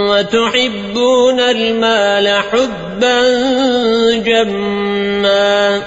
وتحبون المال حبا جما.